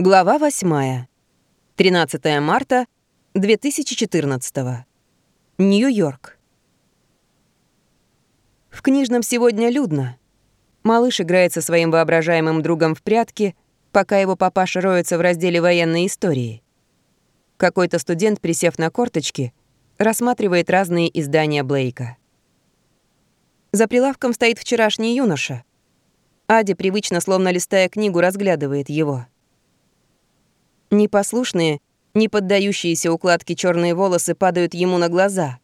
Глава 8. 13 марта 2014. Нью-Йорк. В книжном сегодня людно. Малыш играет со своим воображаемым другом в прятки, пока его папаша роется в разделе военной истории. Какой-то студент, присев на корточки, рассматривает разные издания Блейка. За прилавком стоит вчерашний юноша. Ади, привычно, словно листая книгу, разглядывает его — Непослушные, не поддающиеся укладке черные волосы падают ему на глаза.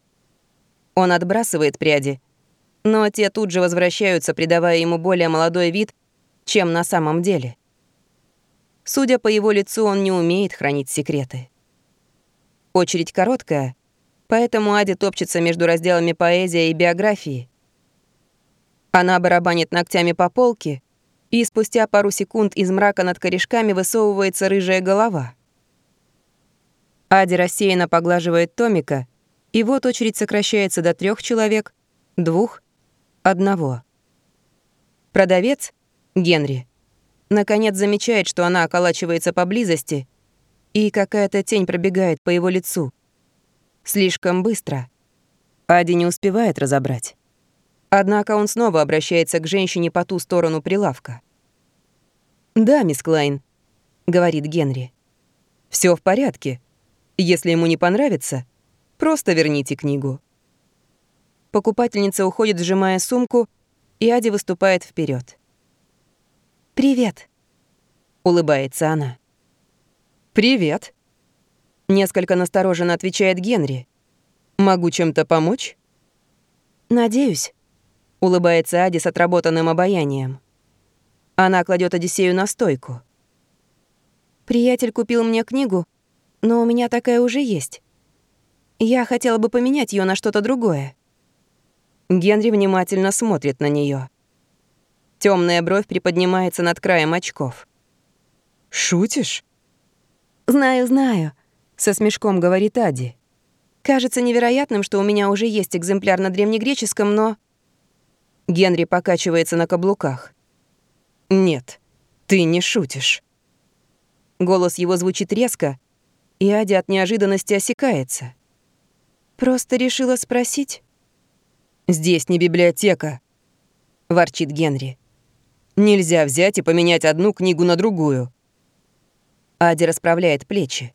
Он отбрасывает пряди, но те тут же возвращаются, придавая ему более молодой вид, чем на самом деле. Судя по его лицу, он не умеет хранить секреты. Очередь короткая, поэтому Ади топчется между разделами поэзия и биографии. Она барабанит ногтями по полке, и спустя пару секунд из мрака над корешками высовывается рыжая голова. Ади рассеянно поглаживает Томика, и вот очередь сокращается до трех человек, двух, одного. Продавец, Генри, наконец замечает, что она околачивается поблизости, и какая-то тень пробегает по его лицу. Слишком быстро. Ади не успевает разобрать. Однако он снова обращается к женщине по ту сторону прилавка. «Да, мисс Клайн», — говорит Генри. Все в порядке. Если ему не понравится, просто верните книгу». Покупательница уходит, сжимая сумку, и Ади выступает вперед. «Привет», — улыбается она. «Привет», — несколько настороженно отвечает Генри. «Могу чем-то помочь?» «Надеюсь», улыбается Ади с отработанным обаянием. Она кладет Одиссею на стойку. Приятель купил мне книгу, но у меня такая уже есть. Я хотела бы поменять ее на что-то другое. Генри внимательно смотрит на нее. Темная бровь приподнимается над краем очков. «Шутишь?» «Знаю, знаю», — со смешком говорит Ади. «Кажется невероятным, что у меня уже есть экземпляр на древнегреческом, но...» Генри покачивается на каблуках. «Нет, ты не шутишь». Голос его звучит резко, и Адя от неожиданности осекается. «Просто решила спросить?» «Здесь не библиотека», — ворчит Генри. «Нельзя взять и поменять одну книгу на другую». Адя расправляет плечи.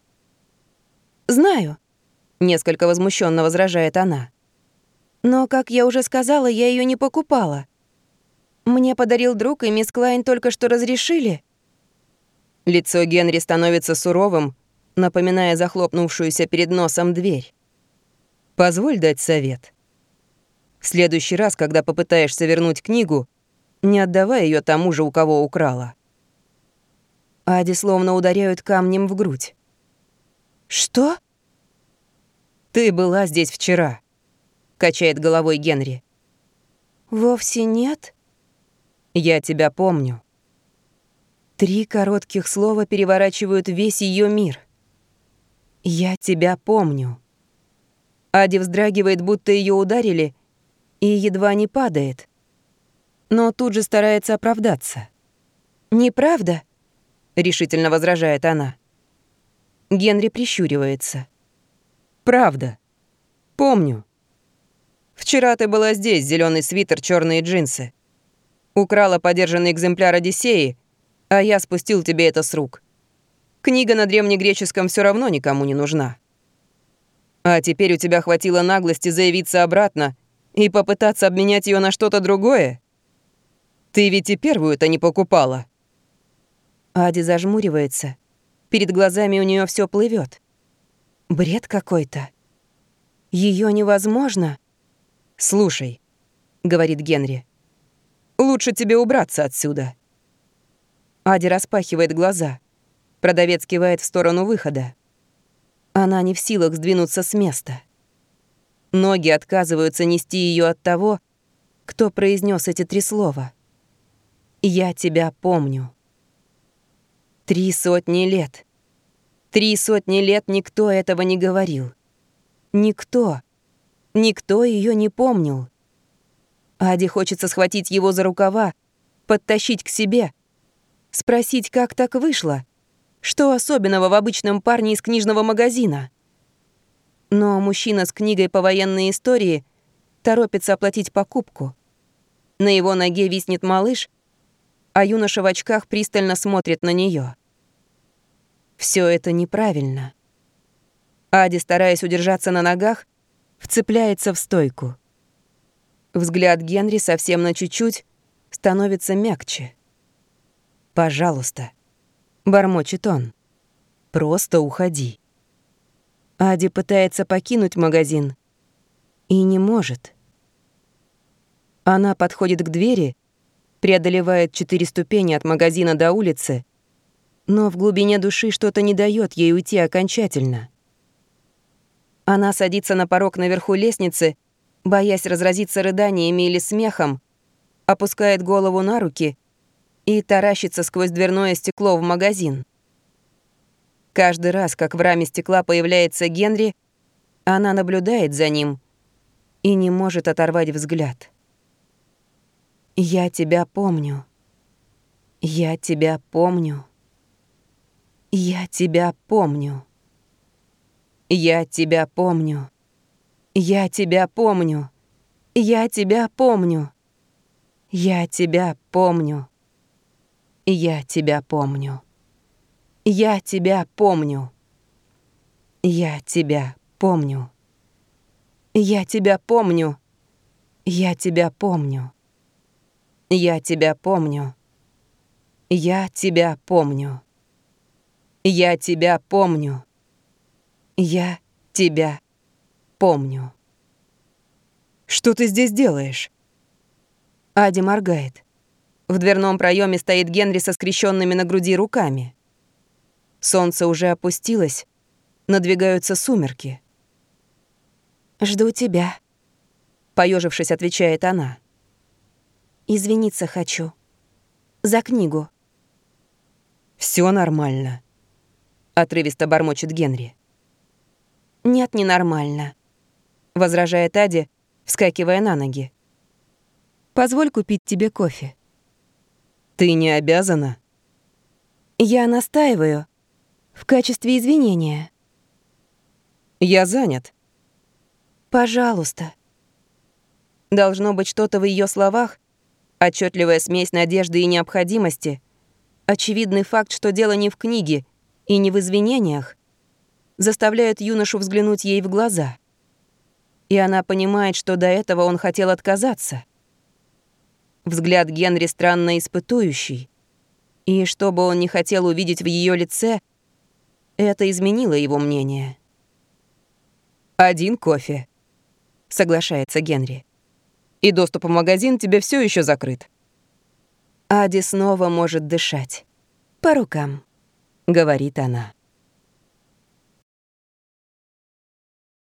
«Знаю», — несколько возмущенно возражает она. Но, как я уже сказала, я ее не покупала. Мне подарил друг, и мисс Клайн только что разрешили. Лицо Генри становится суровым, напоминая захлопнувшуюся перед носом дверь. Позволь дать совет. В следующий раз, когда попытаешься вернуть книгу, не отдавай ее тому же, у кого украла. Ади словно ударяют камнем в грудь. «Что?» «Ты была здесь вчера качает головой Генри. Вовсе нет. Я тебя помню. Три коротких слова переворачивают весь ее мир. Я тебя помню. Ади вздрагивает, будто ее ударили, и едва не падает. Но тут же старается оправдаться. «Неправда?» — решительно возражает она. Генри прищуривается. «Правда. Помню. Вчера ты была здесь, зеленый свитер, черные джинсы. Украла подержанный экземпляр Одиссеи, а я спустил тебе это с рук. Книга на древнегреческом все равно никому не нужна. А теперь у тебя хватило наглости заявиться обратно и попытаться обменять ее на что-то другое? Ты ведь и первую-то не покупала. Ади зажмуривается. Перед глазами у нее все плывет. Бред какой-то. Ее невозможно. «Слушай», — говорит Генри, — «лучше тебе убраться отсюда». Ади распахивает глаза. Продавец кивает в сторону выхода. Она не в силах сдвинуться с места. Ноги отказываются нести ее от того, кто произнес эти три слова. «Я тебя помню». Три сотни лет. Три сотни лет никто этого не говорил. Никто. Никто ее не помнил. Аде хочется схватить его за рукава, подтащить к себе, спросить, как так вышло. Что особенного в обычном парне из книжного магазина? Но мужчина с книгой по военной истории торопится оплатить покупку. На его ноге виснет малыш, а юноша в очках пристально смотрит на нее. Все это неправильно. Ади, стараясь удержаться на ногах, вцепляется в стойку. Взгляд Генри совсем на чуть-чуть становится мягче. «Пожалуйста», — бормочет он, — «просто уходи». Ади пытается покинуть магазин и не может. Она подходит к двери, преодолевает четыре ступени от магазина до улицы, но в глубине души что-то не дает ей уйти окончательно. Она садится на порог наверху лестницы, боясь разразиться рыданиями или смехом, опускает голову на руки и таращится сквозь дверное стекло в магазин. Каждый раз, как в раме стекла появляется Генри, она наблюдает за ним и не может оторвать взгляд. «Я тебя помню. Я тебя помню. Я тебя помню. Я тебя помню. Я тебя помню. Я тебя помню. Я тебя помню. Я тебя помню. Я тебя помню. Я тебя помню. Я тебя помню. Я тебя помню. Я тебя помню. Я тебя помню. Я тебя помню. Я тебя помню. Что ты здесь делаешь? Ади моргает. В дверном проеме стоит Генри со скрещенными на груди руками. Солнце уже опустилось, надвигаются сумерки. «Жду тебя», — поежившись, отвечает она. «Извиниться хочу. За книгу». Все нормально», — отрывисто бормочет Генри. «Нет, не нормально», — возражает Ади, вскакивая на ноги. «Позволь купить тебе кофе». «Ты не обязана?» «Я настаиваю. В качестве извинения». «Я занят». «Пожалуйста». Должно быть что-то в ее словах, отчетливая смесь надежды и необходимости, очевидный факт, что дело не в книге и не в извинениях, заставляют юношу взглянуть ей в глаза. И она понимает, что до этого он хотел отказаться. Взгляд Генри странно испытующий, и что бы он ни хотел увидеть в ее лице, это изменило его мнение. «Один кофе», — соглашается Генри. «И доступ в магазин тебе все еще закрыт». Ади снова может дышать. «По рукам», — говорит она.